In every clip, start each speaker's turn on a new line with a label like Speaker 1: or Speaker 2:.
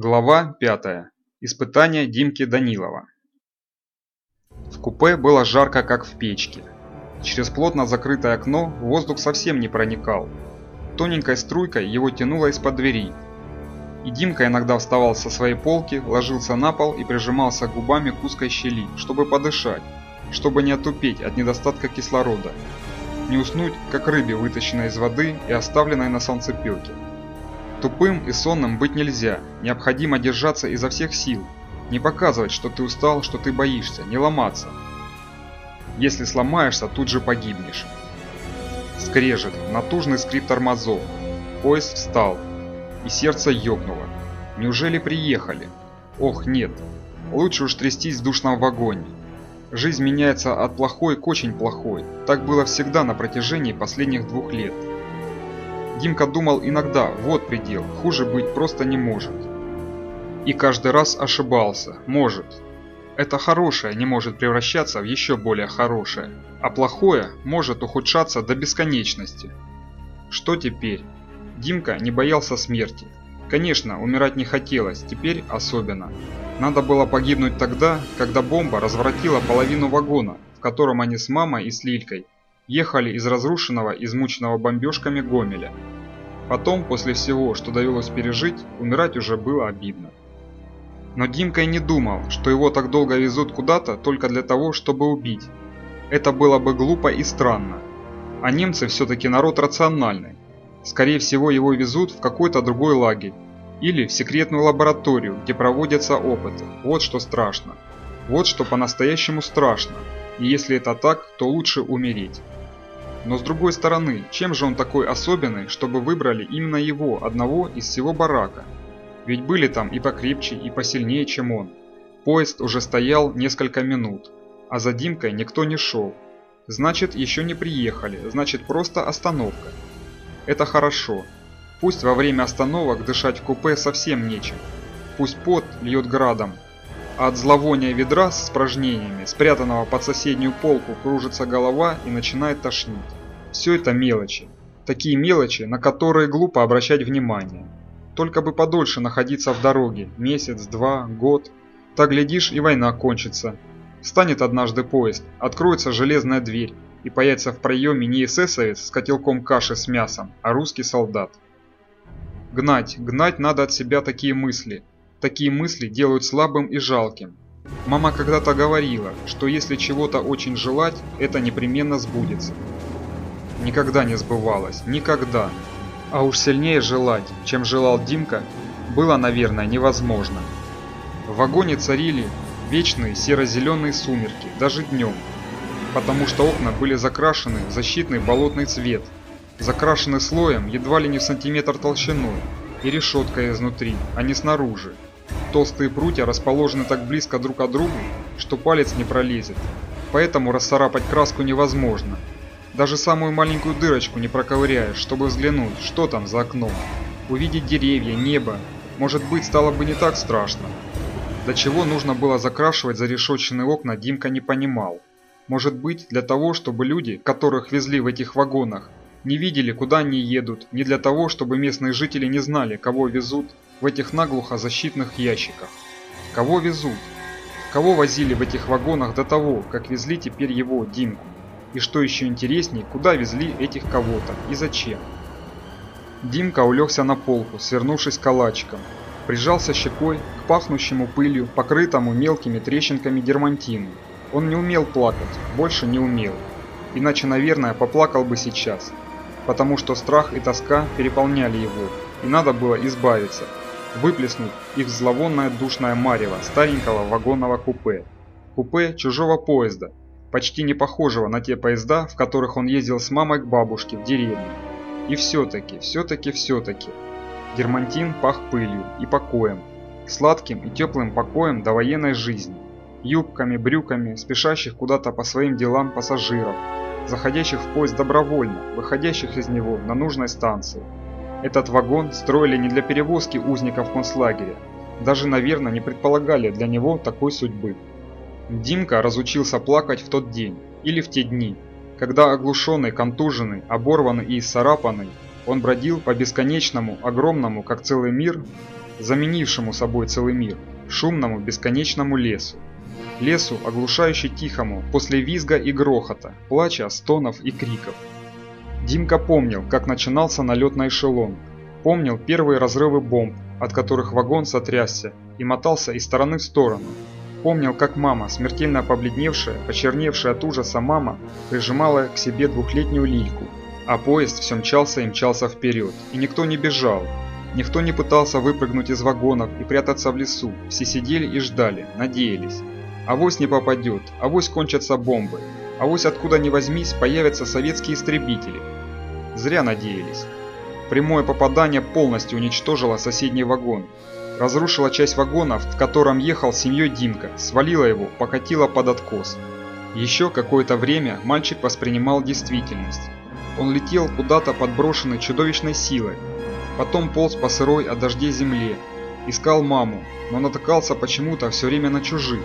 Speaker 1: Глава 5. Испытание Димки Данилова. В купе было жарко, как в печке. Через плотно закрытое окно воздух совсем не проникал. Тоненькой струйкой его тянуло из-под двери. И Димка иногда вставал со своей полки, ложился на пол и прижимался губами к узкой щели, чтобы подышать, чтобы не отупеть от недостатка кислорода. Не уснуть, как рыбе, вытащенной из воды и оставленной на солнцепёке. Тупым и сонным быть нельзя, необходимо держаться изо всех сил, не показывать, что ты устал, что ты боишься, не ломаться. Если сломаешься, тут же погибнешь. Скрежет, натужный скрип тормозов. Поезд встал, и сердце ёкнуло. Неужели приехали? Ох, нет. Лучше уж трястись в душном вагоне. Жизнь меняется от плохой к очень плохой. Так было всегда на протяжении последних двух лет. Димка думал иногда, вот предел, хуже быть просто не может. И каждый раз ошибался, может. Это хорошее не может превращаться в еще более хорошее, а плохое может ухудшаться до бесконечности. Что теперь? Димка не боялся смерти. Конечно, умирать не хотелось, теперь особенно. Надо было погибнуть тогда, когда бомба разворотила половину вагона, в котором они с мамой и с Лилькой ехали из разрушенного, измученного бомбежками Гомеля. Потом, после всего, что довелось пережить, умирать уже было обидно. Но Димка и не думал, что его так долго везут куда-то только для того, чтобы убить. Это было бы глупо и странно. А немцы все-таки народ рациональный. Скорее всего, его везут в какой-то другой лагерь. Или в секретную лабораторию, где проводятся опыты. Вот что страшно. Вот что по-настоящему страшно. И если это так, то лучше умереть. Но с другой стороны, чем же он такой особенный, чтобы выбрали именно его, одного из всего барака? Ведь были там и покрепче, и посильнее, чем он. Поезд уже стоял несколько минут, а за Димкой никто не шел. Значит, еще не приехали, значит просто остановка. Это хорошо. Пусть во время остановок дышать в купе совсем нечем. Пусть пот льет градом, а от зловония ведра с испражнениями, спрятанного под соседнюю полку, кружится голова и начинает тошнить. Все это мелочи. Такие мелочи, на которые глупо обращать внимание. Только бы подольше находиться в дороге, месяц, два, год. Так глядишь и война кончится. Станет однажды поезд, откроется железная дверь, и появится в проеме не эсэсовец с котелком каши с мясом, а русский солдат. Гнать, гнать надо от себя такие мысли. Такие мысли делают слабым и жалким. Мама когда-то говорила, что если чего-то очень желать, это непременно сбудется. Никогда не сбывалось, никогда. А уж сильнее желать, чем желал Димка, было, наверное, невозможно. В вагоне царили вечные серо-зеленые сумерки, даже днем, потому что окна были закрашены в защитный болотный цвет, закрашены слоем едва ли не в сантиметр толщиной и решеткой изнутри, а не снаружи. Толстые прутья расположены так близко друг от друга, что палец не пролезет, поэтому расцарапать краску невозможно. Даже самую маленькую дырочку не проковыряешь, чтобы взглянуть, что там за окном. Увидеть деревья, небо, может быть, стало бы не так страшно. До чего нужно было закрашивать зарешоченные окна, Димка не понимал. Может быть, для того, чтобы люди, которых везли в этих вагонах, не видели, куда они едут, не для того, чтобы местные жители не знали, кого везут в этих наглухо защитных ящиках. Кого везут? Кого возили в этих вагонах до того, как везли теперь его, Димку? И что еще интереснее, куда везли этих кого-то и зачем? Димка улегся на полку, свернувшись калачиком. Прижался щекой к пахнущему пылью, покрытому мелкими трещинками дермантину. Он не умел плакать, больше не умел. Иначе, наверное, поплакал бы сейчас. Потому что страх и тоска переполняли его, и надо было избавиться, выплеснуть их зловонное душное марево старенького вагонного купе. Купе чужого поезда, почти не похожего на те поезда, в которых он ездил с мамой к бабушке в деревню. И все-таки, все-таки, все-таки. Дермантин пах пылью и покоем, сладким и теплым покоем до военной жизни, юбками, брюками, спешащих куда-то по своим делам пассажиров, заходящих в поезд добровольно, выходящих из него на нужной станции. Этот вагон строили не для перевозки узников концлагеря, даже, наверное, не предполагали для него такой судьбы. Димка разучился плакать в тот день или в те дни, когда оглушенный, контуженный, оборванный и исцарапанный, он бродил по бесконечному, огромному, как целый мир, заменившему собой целый мир, шумному бесконечному лесу. Лесу, оглушающе тихому, после визга и грохота, плача, стонов и криков. Димка помнил, как начинался налет на эшелон. Помнил первые разрывы бомб, от которых вагон сотрясся и мотался из стороны в сторону. Помнил, как мама, смертельно побледневшая, почерневшая от ужаса мама, прижимала к себе двухлетнюю лильку, а поезд все мчался и мчался вперед, и никто не бежал. Никто не пытался выпрыгнуть из вагонов и прятаться в лесу, все сидели и ждали, надеялись. Авось не попадет, авось кончатся бомбы, авось откуда ни возьмись появятся советские истребители. Зря надеялись. Прямое попадание полностью уничтожило соседний вагон, разрушила часть вагона, в котором ехал с семьей Димка, свалила его, покатила под откос. Еще какое-то время мальчик воспринимал действительность. Он летел куда-то подброшенный чудовищной силой. Потом полз по сырой от дождей земле. Искал маму, но натыкался почему-то все время на чужих.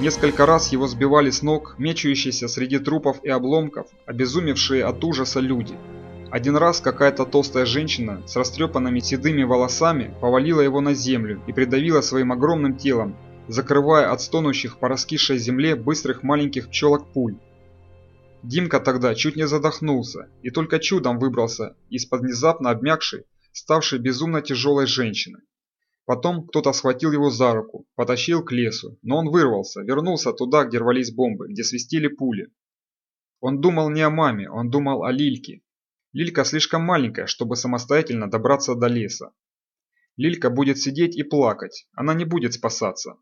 Speaker 1: Несколько раз его сбивали с ног мечущиеся среди трупов и обломков, обезумевшие от ужаса люди – один раз какая-то толстая женщина с растрепанными седыми волосами повалила его на землю и придавила своим огромным телом, закрывая от стонущих по раскисшей земле быстрых маленьких пчелок пуль. Димка тогда чуть не задохнулся и только чудом выбрался из-под внезапно обмякшей, ставшей безумно тяжелой женщины. Потом кто-то схватил его за руку, потащил к лесу, но он вырвался, вернулся туда, где рвались бомбы, где свистели пули. Он думал не о маме, он думал о Лильке, Лилька слишком маленькая, чтобы самостоятельно добраться до леса. Лилька будет сидеть и плакать, она не будет спасаться.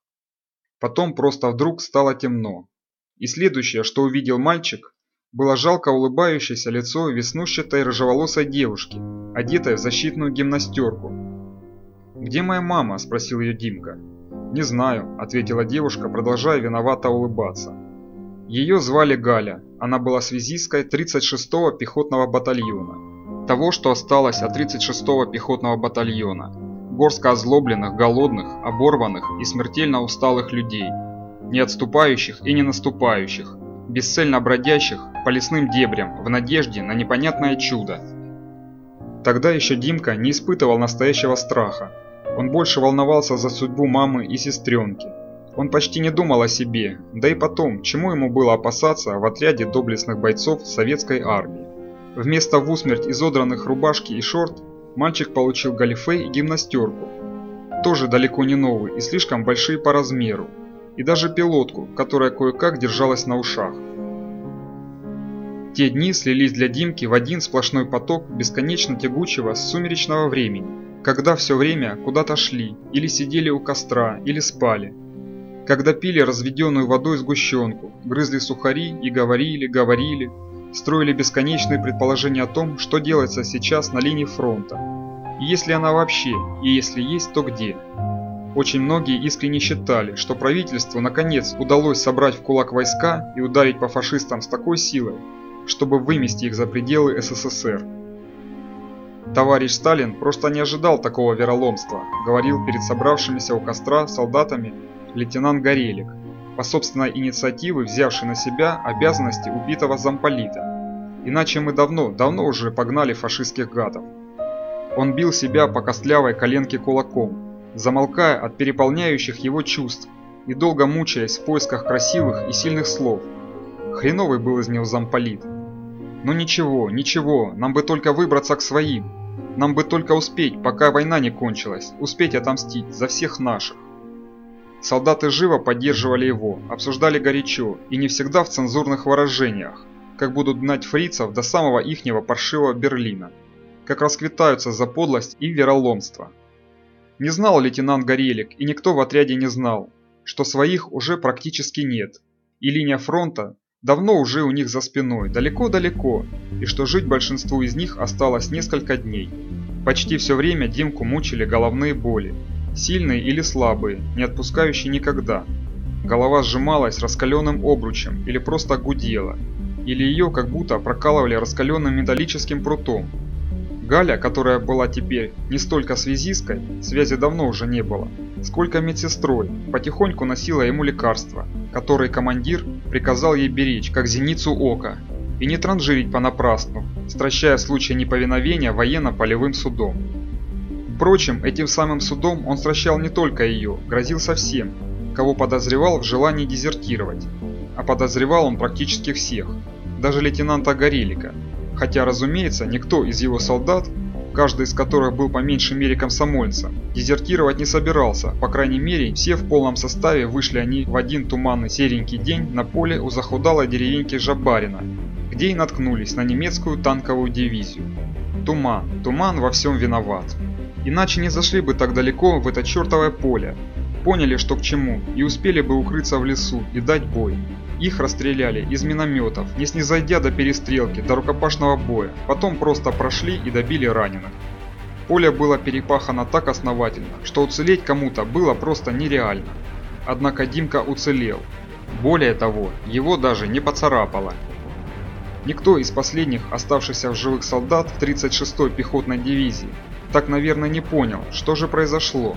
Speaker 1: Потом просто вдруг стало темно. И следующее, что увидел мальчик, было жалко улыбающееся лицо веснушчатой рыжеволосой девушки, одетой в защитную гимнастерку. «Где моя мама?» – спросил ее Димка. «Не знаю», – ответила девушка, продолжая виновато улыбаться. Ее звали Галя, она была связисткой 36-го пехотного батальона. Того, что осталось от 36-го пехотного батальона. Горстка озлобленных, голодных, оборванных и смертельно усталых людей. Не отступающих и не наступающих. Бесцельно бродящих по лесным дебрям в надежде на непонятное чудо. Тогда еще Димка не испытывал настоящего страха. Он больше волновался за судьбу мамы и сестренки. Он почти не думал о себе, да и потом, чему ему было опасаться в отряде доблестных бойцов советской армии. Вместо в усмерть изодранных рубашки и шорт, мальчик получил галифе и гимнастерку. Тоже далеко не новые и слишком большие по размеру. И даже пилотку, которая кое-как держалась на ушах. Те дни слились для Димки в один сплошной поток бесконечно тягучего сумеречного времени, когда все время куда-то шли, или сидели у костра, или спали, когда пили разведенную водой сгущенку, грызли сухари и говорили, говорили, строили бесконечные предположения о том, что делается сейчас на линии фронта. И если она вообще, и если есть, то где. Очень многие искренне считали, что правительству наконец удалось собрать в кулак войска и ударить по фашистам с такой силой, чтобы вымести их за пределы СССР. Товарищ Сталин просто не ожидал такого вероломства, говорил перед собравшимися у костра солдатами лейтенант Горелик, по собственной инициативе взявший на себя обязанности убитого замполита. Иначе мы давно, давно уже погнали фашистских гадов. Он бил себя по костлявой коленке кулаком, замолкая от переполняющих его чувств и долго мучаясь в поисках красивых и сильных слов. Хреновый был из него замполит. Но ничего, ничего, нам бы только выбраться к своим. Нам бы только успеть, пока война не кончилась, успеть отомстить за всех наших. Солдаты живо поддерживали его, обсуждали горячо и не всегда в цензурных выражениях, как будут гнать фрицев до самого ихнего паршивого Берлина, как расквитаются за подлость и вероломство. Не знал лейтенант Горелик, и никто в отряде не знал, что своих уже практически нет, и линия фронта давно уже у них за спиной, далеко-далеко, и что жить большинству из них осталось несколько дней. Почти все время Димку мучили головные боли, Сильные или слабые, не отпускающие никогда. Голова сжималась раскаленным обручем или просто гудела, или ее как будто прокалывали раскаленным металлическим прутом. Галя, которая была теперь не столько связисткой, связи давно уже не было, сколько медсестрой, потихоньку носила ему лекарства, которые командир приказал ей беречь, как зеницу ока, и не транжирить понапрасну, стращая в неповиновения военно-полевым судом. Впрочем, этим самым судом он стращал не только ее, грозил совсем, кого подозревал в желании дезертировать. А подозревал он практически всех, даже лейтенанта Горелика. Хотя, разумеется, никто из его солдат каждый из которых был по меньшей мере комсомольцем. Дезертировать не собирался, по крайней мере, все в полном составе вышли они в один туманный серенький день на поле у захудалой деревеньки Жабарина, где и наткнулись на немецкую танковую дивизию. Туман, туман во всем виноват. Иначе не зашли бы так далеко в это чертовое поле, поняли, что к чему, и успели бы укрыться в лесу и дать бой. Их расстреляли из минометов, не снизойдя до перестрелки, до рукопашного боя, потом просто прошли и добили раненых. Поле было перепахано так основательно, что уцелеть кому-то было просто нереально. Однако Димка уцелел. Более того, его даже не поцарапало. Никто из последних оставшихся в живых солдат 36-й пехотной дивизии так, наверное, не понял, что же произошло.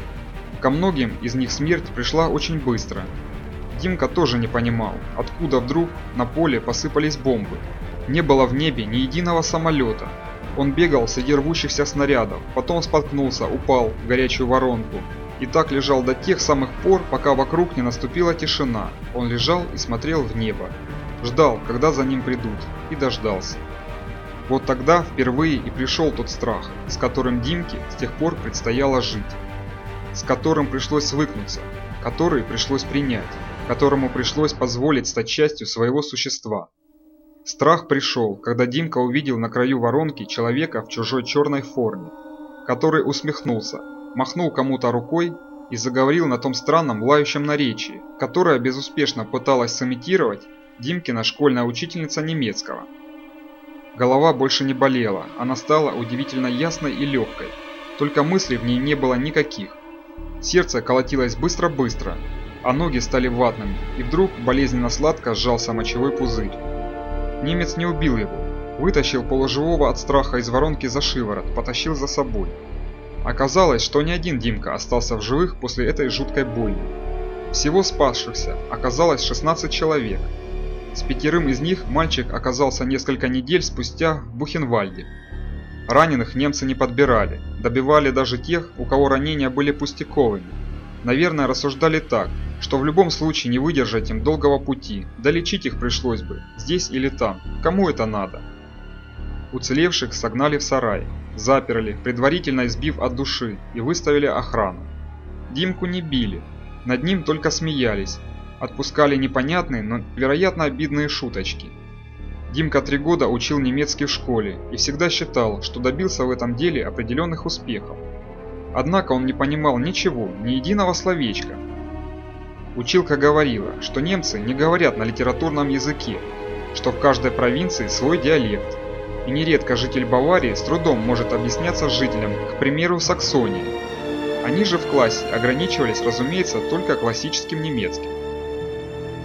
Speaker 1: Ко многим из них смерть пришла очень быстро, Димка тоже не понимал, откуда вдруг на поле посыпались бомбы. Не было в небе ни единого самолета. Он бегал среди рвущихся снарядов, потом споткнулся, упал в горячую воронку. И так лежал до тех самых пор, пока вокруг не наступила тишина. Он лежал и смотрел в небо. Ждал, когда за ним придут, и дождался. Вот тогда впервые и пришел тот страх, с которым Димке с тех пор предстояло жить. С которым пришлось свыкнуться, который пришлось принять которому пришлось позволить стать частью своего существа. Страх пришел, когда Димка увидел на краю воронки человека в чужой черной форме, который усмехнулся, махнул кому-то рукой и заговорил на том странном лающем наречии, которое безуспешно пыталась сымитировать Димкина школьная учительница немецкого. Голова больше не болела, она стала удивительно ясной и легкой, только мыслей в ней не было никаких. Сердце колотилось быстро-быстро, а ноги стали ватными, и вдруг болезненно сладко сжался мочевой пузырь. Немец не убил его, вытащил полуживого от страха из воронки за шиворот, потащил за собой. Оказалось, что ни один Димка остался в живых после этой жуткой бойни. Всего спасшихся оказалось 16 человек. С пятерым из них мальчик оказался несколько недель спустя в Бухенвальде. Раненых немцы не подбирали, добивали даже тех, у кого ранения были пустяковыми. Наверное, рассуждали так, что в любом случае не выдержать им долгого пути, да лечить их пришлось бы, здесь или там, кому это надо. Уцелевших согнали в сарай, заперли, предварительно избив от души и выставили охрану. Димку не били, над ним только смеялись, отпускали непонятные, но вероятно обидные шуточки. Димка три года учил немецкий в школе и всегда считал, что добился в этом деле определенных успехов. Однако он не понимал ничего, ни единого словечка, Училка говорила, что немцы не говорят на литературном языке, что в каждой провинции свой диалект, и нередко житель Баварии с трудом может объясняться жителем, к примеру, Саксонии. Они же в классе ограничивались, разумеется, только классическим немецким.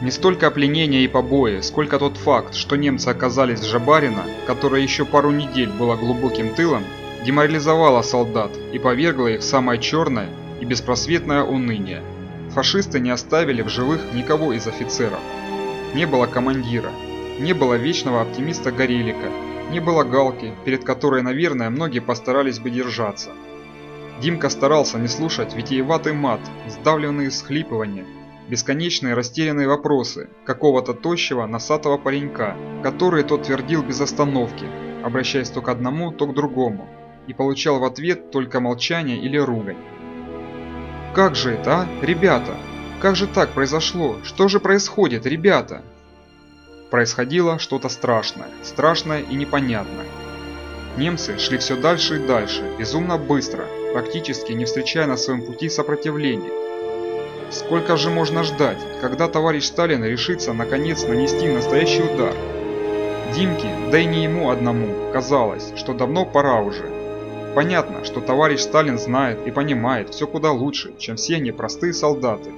Speaker 1: Не столько пленения и побои, сколько тот факт, что немцы оказались в Жабарино, которое еще пару недель было глубоким тылом, деморализовало солдат и повергло их в самое черное и беспросветное уныние – Фашисты не оставили в живых никого из офицеров. Не было командира, не было вечного оптимиста Горелика, не было Галки, перед которой, наверное, многие постарались бы держаться. Димка старался не слушать витиеватый мат, сдавленные схлипывания, бесконечные растерянные вопросы какого-то тощего носатого паренька, который тот твердил без остановки, обращаясь то к одному, то к другому, и получал в ответ только молчание или ругань. Как же это, а? Ребята! Как же так произошло? Что же происходит, ребята? Происходило что-то страшное, страшное и непонятное. Немцы шли все дальше и дальше, безумно быстро, практически не встречая на своем пути сопротивления. Сколько же можно ждать, когда товарищ Сталин решится наконец нанести настоящий удар? Димке, да и не ему одному, казалось, что давно пора уже. Понятно, что товарищ Сталин знает и понимает все куда лучше, чем все непростые солдаты.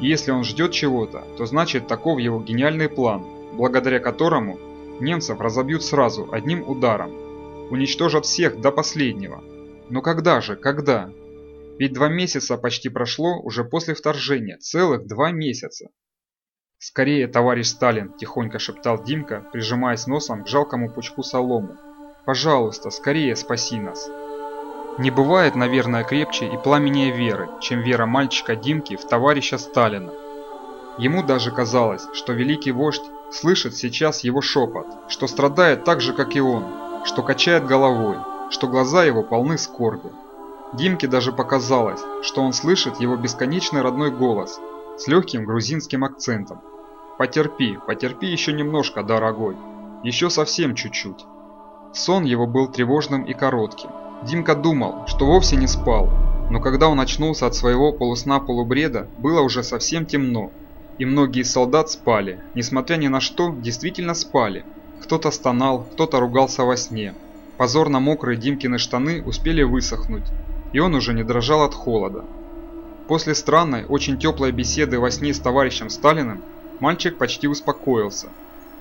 Speaker 1: И если он ждет чего-то, то значит таков его гениальный план, благодаря которому немцев разобьют сразу одним ударом. Уничтожат всех до последнего. Но когда же, когда? Ведь два месяца почти прошло уже после вторжения, целых два месяца. «Скорее, товарищ Сталин!» – тихонько шептал Димка, прижимаясь носом к жалкому пучку солому. «Пожалуйста, скорее спаси нас!» Не бывает, наверное, крепче и пламеннее веры, чем вера мальчика Димки в товарища Сталина. Ему даже казалось, что великий вождь слышит сейчас его шепот, что страдает так же, как и он, что качает головой, что глаза его полны скорби. Димке даже показалось, что он слышит его бесконечный родной голос с легким грузинским акцентом. «Потерпи, потерпи еще немножко, дорогой, еще совсем чуть-чуть». Сон его был тревожным и коротким. Димка думал, что вовсе не спал, но когда он очнулся от своего полусна-полубреда, было уже совсем темно, и многие солдат спали, несмотря ни на что, действительно спали. Кто-то стонал, кто-то ругался во сне. Позорно мокрые Димкины штаны успели высохнуть, и он уже не дрожал от холода. После странной, очень теплой беседы во сне с товарищем Сталиным, мальчик почти успокоился.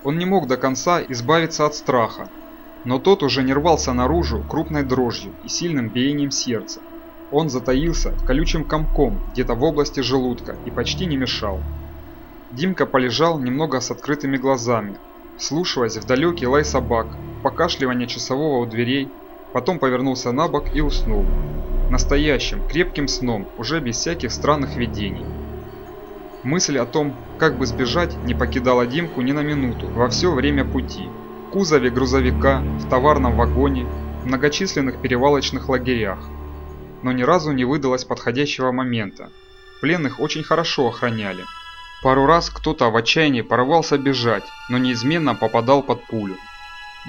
Speaker 1: Он не мог до конца избавиться от страха, но тот уже не рвался наружу крупной дрожью и сильным биением сердца. Он затаился колючим комком где-то в области желудка и почти не мешал. Димка полежал немного с открытыми глазами, слушаясь в далекий лай собак, покашливание часового у дверей, потом повернулся на бок и уснул. Настоящим, крепким сном, уже без всяких странных видений. Мысль о том, как бы сбежать, не покидала Димку ни на минуту во все время пути. В кузове грузовика, в товарном вагоне, в многочисленных перевалочных лагерях. Но ни разу не выдалось подходящего момента. Пленных очень хорошо охраняли. Пару раз кто-то в отчаянии порвался бежать, но неизменно попадал под пулю.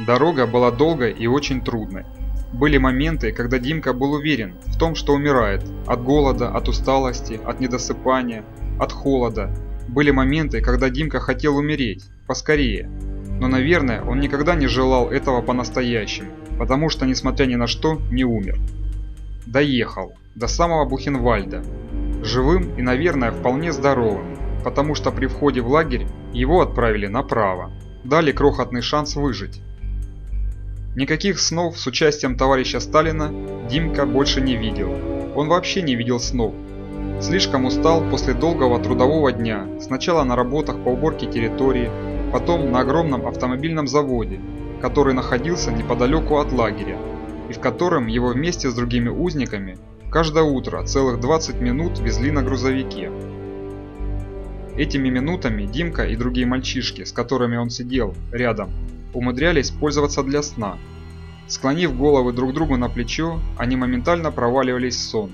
Speaker 1: Дорога была долгой и очень трудной. Были моменты, когда Димка был уверен в том, что умирает от голода, от усталости, от недосыпания, от холода. Были моменты, когда Димка хотел умереть, поскорее. Но, наверное, он никогда не желал этого по-настоящему, потому что, несмотря ни на что, не умер. Доехал, до самого Бухенвальда. Живым и, наверное, вполне здоровым потому что при входе в лагерь его отправили направо, дали крохотный шанс выжить. Никаких снов с участием товарища Сталина Димка больше не видел. Он вообще не видел снов. Слишком устал после долгого трудового дня, сначала на работах по уборке территории, потом на огромном автомобильном заводе, который находился неподалеку от лагеря, и в котором его вместе с другими узниками каждое утро целых 20 минут везли на грузовике. Этими минутами Димка и другие мальчишки, с которыми он сидел рядом, умудрялись пользоваться для сна. Склонив головы друг другу на плечо, они моментально проваливались в сон.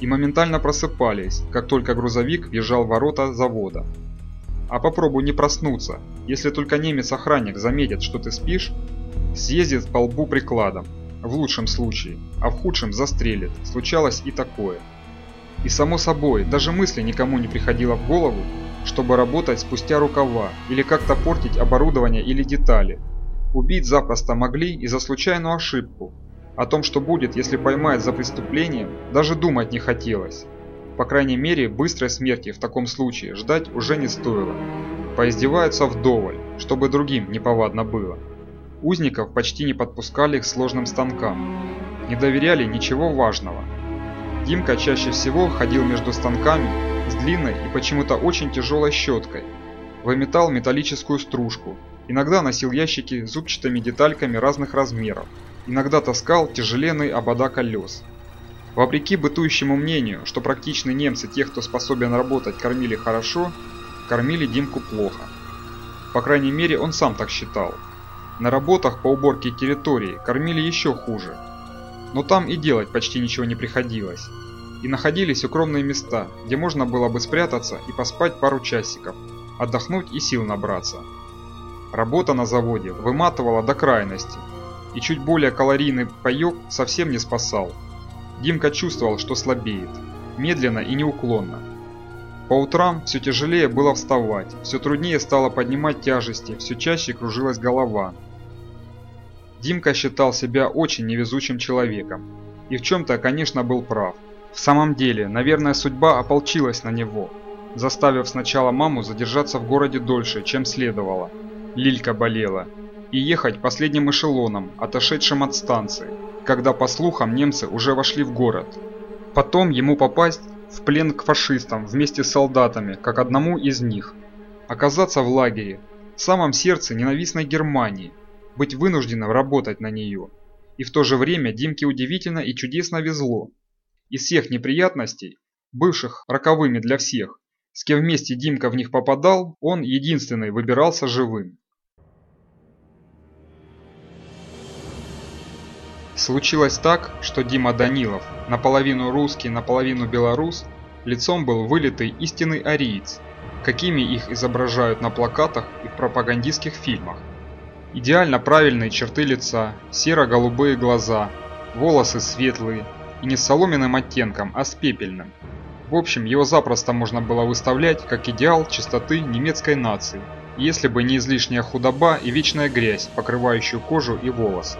Speaker 1: И моментально просыпались, как только грузовик въезжал в ворота завода. А попробуй не проснуться, если только немец-охранник заметит, что ты спишь, съездит по лбу прикладом, в лучшем случае, а в худшем застрелит, случалось и такое. И само собой, даже мысли никому не приходило в голову, чтобы работать спустя рукава или как-то портить оборудование или детали. Убить запросто могли и за случайную ошибку. О том, что будет, если поймают за преступлением, даже думать не хотелось. По крайней мере, быстрой смерти в таком случае ждать уже не стоило. Поиздеваются вдоволь, чтобы другим неповадно было. Узников почти не подпускали к сложным станкам. Не доверяли ничего важного. Димка чаще всего ходил между станками с длинной и почему-то очень тяжелой щеткой. Выметал металлическую стружку. Иногда носил ящики с зубчатыми детальками разных размеров. Иногда таскал тяжеленный обода колес. Вопреки бытующему мнению, что практичные немцы тех, кто способен работать, кормили хорошо, кормили Димку плохо. По крайней мере, он сам так считал. На работах по уборке территории кормили еще хуже. Но там и делать почти ничего не приходилось и находились укромные места, где можно было бы спрятаться и поспать пару часиков, отдохнуть и сил набраться. Работа на заводе выматывала до крайности, и чуть более калорийный паёк совсем не спасал. Димка чувствовал, что слабеет, медленно и неуклонно. По утрам все тяжелее было вставать, все труднее стало поднимать тяжести, все чаще кружилась голова. Димка считал себя очень невезучим человеком. И в чем-то, конечно, был прав. В самом деле, наверное, судьба ополчилась на него, заставив сначала маму задержаться в городе дольше, чем следовало. Лилька болела. И ехать последним эшелоном, отошедшим от станции, когда, по слухам, немцы уже вошли в город. Потом ему попасть в плен к фашистам вместе с солдатами, как одному из них. Оказаться в лагере, в самом сердце ненавистной Германии, быть вынужденным работать на нее. И в то же время Димке удивительно и чудесно везло. Из всех неприятностей, бывших роковыми для всех, с кем вместе Димка в них попадал, он единственный выбирался живым. Случилось так, что Дима Данилов, наполовину русский, наполовину белорус, лицом был вылитый истинный ариец, какими их изображают на плакатах и в пропагандистских фильмах. Идеально правильные черты лица, серо-голубые глаза, волосы светлые и не соломенным оттенком, а с пепельным. В общем, его запросто можно было выставлять как идеал чистоты немецкой нации, если бы не излишняя худоба и вечная грязь, покрывающую кожу и волосы.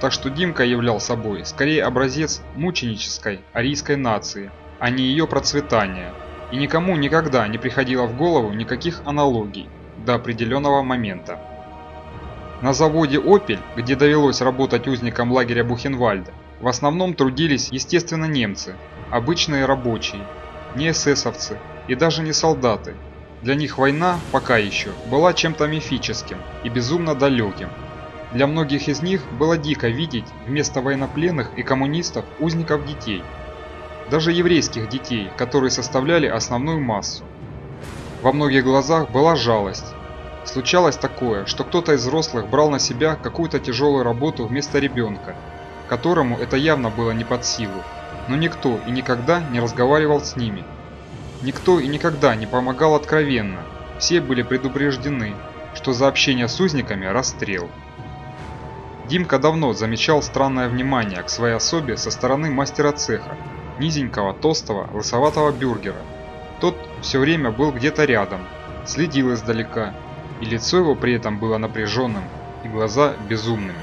Speaker 1: Так что Димка являл собой скорее образец мученической арийской нации, а не ее процветания, и никому никогда не приходило в голову никаких аналогий до определенного момента. На заводе «Опель», где довелось работать узникам лагеря Бухенвальда, в основном трудились, естественно, немцы, обычные рабочие, не эсэсовцы и даже не солдаты. Для них война, пока еще, была чем-то мифическим и безумно далеким. Для многих из них было дико видеть вместо военнопленных и коммунистов узников детей – даже еврейских детей, которые составляли основную массу. Во многих глазах была жалость. Случалось такое, что кто-то из взрослых брал на себя какую-то тяжелую работу вместо ребенка, которому это явно было не под силу, но никто и никогда не разговаривал с ними. Никто и никогда не помогал откровенно, все были предупреждены, что за общение с узниками расстрел. Димка давно замечал странное внимание к своей особе со стороны мастера цеха, низенького, толстого, лысоватого бюргера. Тот все время был где-то рядом, следил издалека, и лицо его при этом было напряженным, и глаза безумными.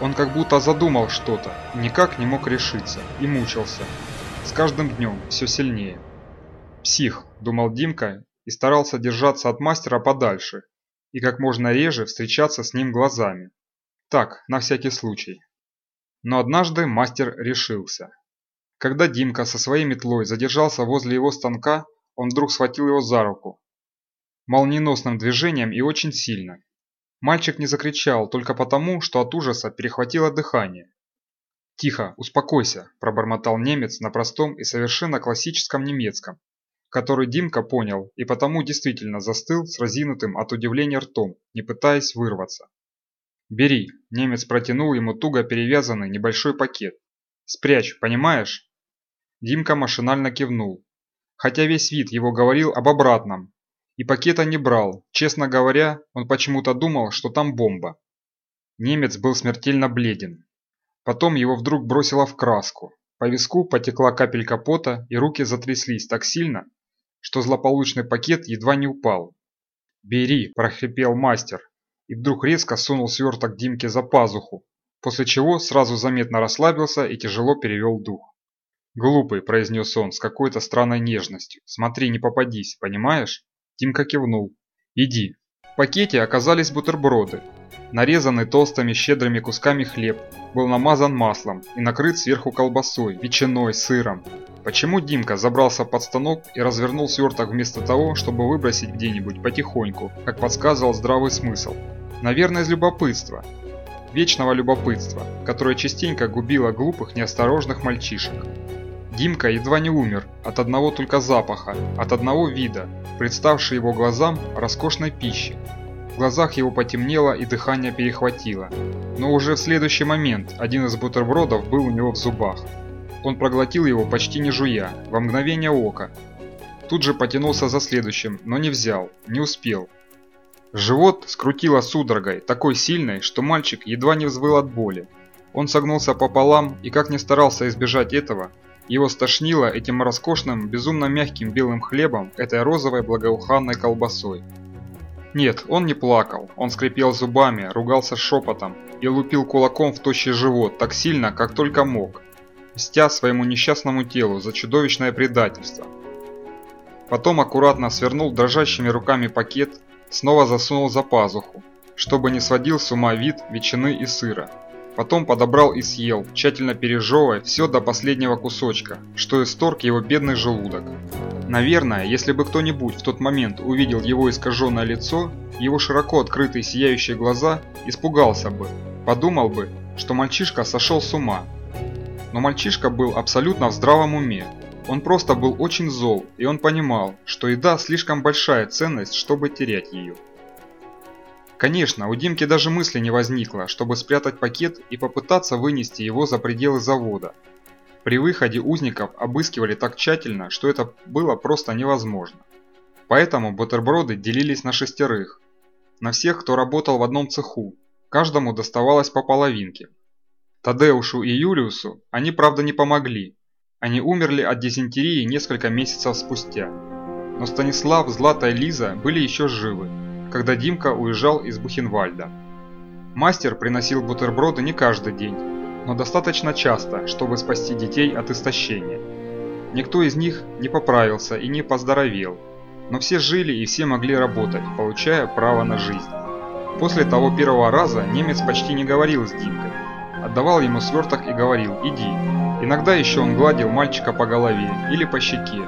Speaker 1: Он как будто задумал что-то, никак не мог решиться, и мучился. С каждым днем все сильнее. «Псих», – думал Димка, и старался держаться от мастера подальше, и как можно реже встречаться с ним глазами. Так, на всякий случай. Но однажды мастер решился. Когда Димка со своей метлой задержался возле его станка, он вдруг схватил его за руку. Молниеносным движением и очень сильно. Мальчик не закричал только потому, что от ужаса перехватило дыхание. «Тихо, успокойся», – пробормотал немец на простом и совершенно классическом немецком, который Димка понял и потому действительно застыл с разинутым от удивления ртом, не пытаясь вырваться. «Бери», – немец протянул ему туго перевязанный небольшой пакет. «Спрячь, понимаешь?» Димка машинально кивнул. Хотя весь вид его говорил об обратном. И пакета не брал. Честно говоря, он почему-то думал, что там бомба. Немец был смертельно бледен. Потом его вдруг бросило в краску. По виску потекла капелька пота, и руки затряслись так сильно, что злополучный пакет едва не упал. «Бери!» – прохрипел мастер, и вдруг резко сунул сверток Димке за пазуху, после чего сразу заметно расслабился и тяжело перевел дух. «Глупый», – произнес он с какой-то странной нежностью. «Смотри, не попадись, понимаешь?» Тимка кивнул. «Иди». В пакете оказались бутерброды. Нарезанный толстыми щедрыми кусками хлеб был намазан маслом и накрыт сверху колбасой, ветчиной, сыром. Почему Димка забрался под станок и развернул сверток вместо того, чтобы выбросить где-нибудь потихоньку, как подсказывал здравый смысл? Наверное, из любопытства. Вечного любопытства, которое частенько губило глупых, неосторожных мальчишек. Димка едва не умер от одного только запаха, от одного вида, представшей его глазам роскошной пищи. В глазах его потемнело и дыхание перехватило. Но уже в следующий момент один из бутербродов был у него в зубах. Он проглотил его почти не жуя, во мгновение ока. Тут же потянулся за следующим, но не взял, не успел. Живот скрутило судорогой, такой сильной, что мальчик едва не взвыл от боли. Он согнулся пополам и как ни старался избежать этого, его стошнило этим роскошным, безумно мягким белым хлебом, этой розовой благоуханной колбасой. Нет, он не плакал, он скрипел зубами, ругался шепотом и лупил кулаком в тощий живот так сильно, как только мог, мстя своему несчастному телу за чудовищное предательство. Потом аккуратно свернул дрожащими руками пакет, снова засунул за пазуху, чтобы не сводил с ума вид ветчины и сыра. Потом подобрал и съел, тщательно пережевывая все до последнего кусочка, что исторг его бедный желудок. Наверное, если бы кто-нибудь в тот момент увидел его искаженное лицо, его широко открытые сияющие глаза, испугался бы, подумал бы, что мальчишка сошел с ума. Но мальчишка был абсолютно в здравом уме. Он просто был очень зол, и он понимал, что еда слишком большая ценность, чтобы терять ее. Конечно, у Димки даже мысли не возникло, чтобы спрятать пакет и попытаться вынести его за пределы завода. При выходе узников обыскивали так тщательно, что это было просто невозможно. Поэтому бутерброды делились на шестерых. На всех, кто работал в одном цеху. Каждому доставалось по половинке. Тадеушу и Юлиусу они, правда, не помогли. Они умерли от дизентерии несколько месяцев спустя. Но Станислав, Злата и Лиза были еще живы когда Димка уезжал из Бухенвальда. Мастер приносил бутерброды не каждый день, но достаточно часто, чтобы спасти детей от истощения. Никто из них не поправился и не поздоровел, но все жили и все могли работать, получая право на жизнь. После того первого раза немец почти не говорил с Димкой. Отдавал ему сверток и говорил «иди». Иногда еще он гладил мальчика по голове или по щеке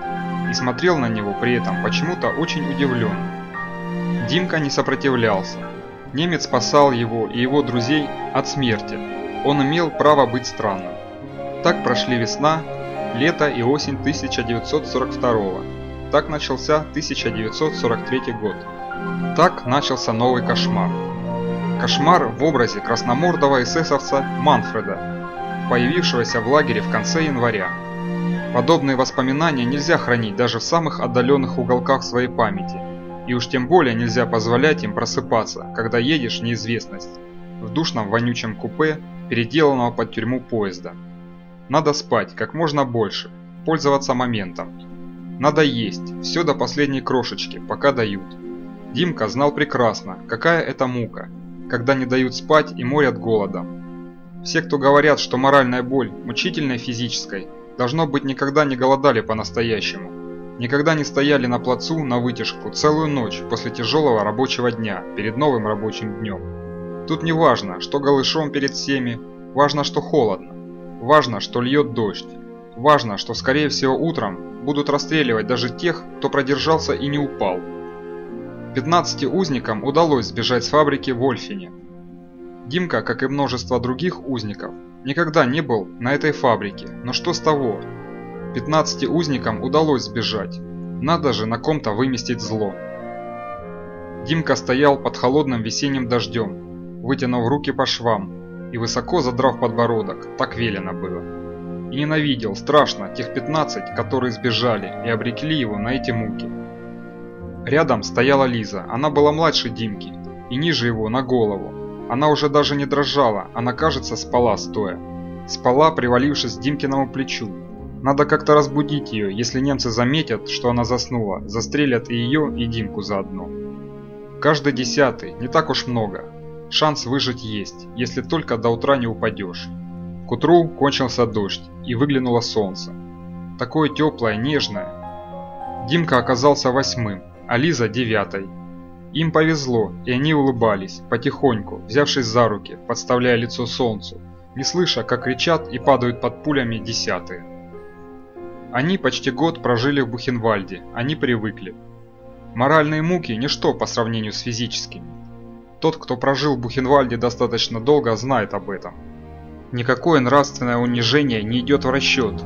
Speaker 1: и смотрел на него при этом почему-то очень удивленно. Димка не сопротивлялся. Немец спасал его и его друзей от смерти. Он имел право быть странным. Так прошли весна, лето и осень 1942 Так начался 1943 год. Так начался новый кошмар. Кошмар в образе красномордого эсэсовца Манфреда, появившегося в лагере в конце января. Подобные воспоминания нельзя хранить даже в самых отдаленных уголках своей памяти – и уж тем более нельзя позволять им просыпаться, когда едешь в неизвестность, в душном вонючем купе, переделанного под тюрьму поезда. Надо спать как можно больше, пользоваться моментом. Надо есть, все до последней крошечки, пока дают. Димка знал прекрасно, какая это мука, когда не дают спать и морят голодом. Все, кто говорят, что моральная боль мучительная физической, должно быть никогда не голодали по-настоящему. Никогда не стояли на плацу на вытяжку целую ночь после тяжелого рабочего дня перед новым рабочим днем. Тут не важно, что голышом перед всеми, важно, что холодно, важно, что льет дождь, важно, что скорее всего утром будут расстреливать даже тех, кто продержался и не упал. 15 узникам удалось сбежать с фабрики в Ольфине. Димка, как и множество других узников, никогда не был на этой фабрике, но что с того, 15 узникам удалось сбежать. Надо же на ком-то выместить зло. Димка стоял под холодным весенним дождем, вытянув руки по швам и высоко задрав подбородок, так велено было. И ненавидел страшно тех 15, которые сбежали и обрекли его на эти муки. Рядом стояла Лиза, она была младше Димки и ниже его на голову. Она уже даже не дрожала, она, кажется, спала стоя. Спала, привалившись к Димкиному плечу, надо как-то разбудить ее, если немцы заметят, что она заснула, застрелят и ее, и Димку заодно. Каждый десятый, не так уж много. Шанс выжить есть, если только до утра не упадешь. К утру кончился дождь, и выглянуло солнце. Такое теплое, нежное. Димка оказался восьмым, а Лиза девятой. Им повезло, и они улыбались, потихоньку, взявшись за руки, подставляя лицо солнцу, не слыша, как кричат и падают под пулями десятые. Они почти год прожили в Бухенвальде, они привыкли. Моральные муки – ничто по сравнению с физическими. Тот, кто прожил в Бухенвальде достаточно долго, знает об этом. Никакое нравственное унижение не идет в расчет,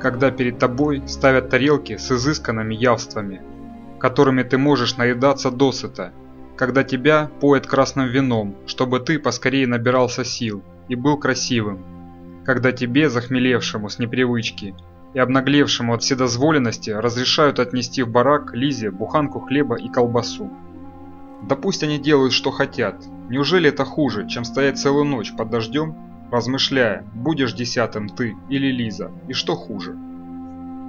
Speaker 1: когда перед тобой ставят тарелки с изысканными явствами, которыми ты можешь наедаться досыта, когда тебя поят красным вином, чтобы ты поскорее набирался сил и был красивым, когда тебе, захмелевшему с непривычки, и обнаглевшему от вседозволенности разрешают отнести в барак Лизе буханку хлеба и колбасу. Да пусть они делают, что хотят. Неужели это хуже, чем стоять целую ночь под дождем, размышляя, будешь десятым ты или Лиза, и что хуже?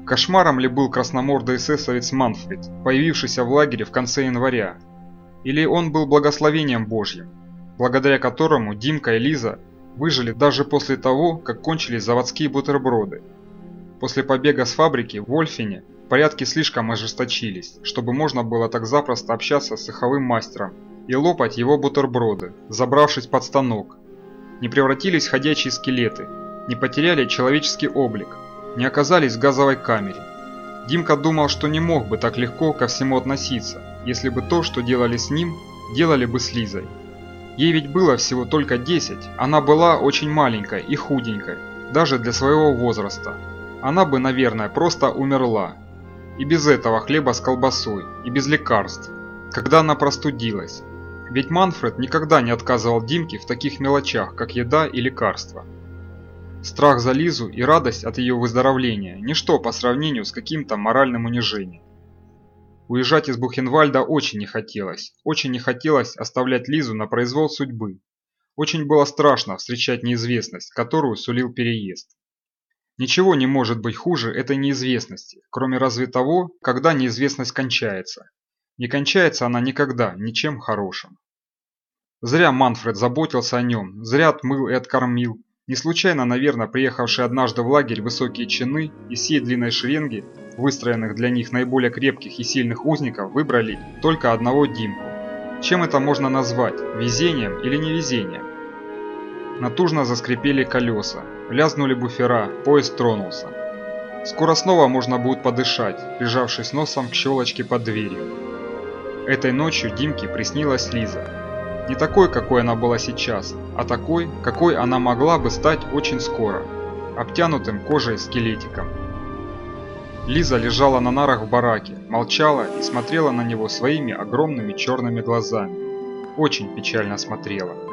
Speaker 1: Кошмаром ли был красномордый эсэсовец Манфред, появившийся в лагере в конце января? Или он был благословением Божьим, благодаря которому Димка и Лиза выжили даже после того, как кончились заводские бутерброды После побега с фабрики в Вольфине порядки слишком ожесточились, чтобы можно было так запросто общаться с цеховым мастером и лопать его бутерброды, забравшись под станок. Не превратились ходячие скелеты, не потеряли человеческий облик, не оказались в газовой камере. Димка думал, что не мог бы так легко ко всему относиться, если бы то, что делали с ним, делали бы с Лизой. Ей ведь было всего только 10, она была очень маленькой и худенькой, даже для своего возраста. Она бы, наверное, просто умерла. И без этого хлеба с колбасой, и без лекарств, когда она простудилась. Ведь Манфред никогда не отказывал Димке в таких мелочах, как еда и лекарства. Страх за Лизу и радость от ее выздоровления – ничто по сравнению с каким-то моральным унижением. Уезжать из Бухенвальда очень не хотелось. Очень не хотелось оставлять Лизу на произвол судьбы. Очень было страшно встречать неизвестность, которую сулил переезд. Ничего не может быть хуже этой неизвестности, кроме разве того, когда неизвестность кончается. Не кончается она никогда ничем хорошим. Зря Манфред заботился о нем, зря отмыл и откормил. Не случайно, наверное, приехавшие однажды в лагерь высокие чины из всей длинной шеренги выстроенных для них наиболее крепких и сильных узников, выбрали только одного Димку. Чем это можно назвать? Везением или невезением? Натужно заскрипели колеса, лязнули буфера, поезд тронулся. Скоро снова можно будет подышать, прижавшись носом к щелочке под дверью. Этой ночью Димке приснилась Лиза. Не такой, какой она была сейчас, а такой, какой она могла бы стать очень скоро, обтянутым кожей скелетиком. Лиза лежала на нарах в бараке, молчала и смотрела на него своими огромными черными глазами. Очень печально смотрела.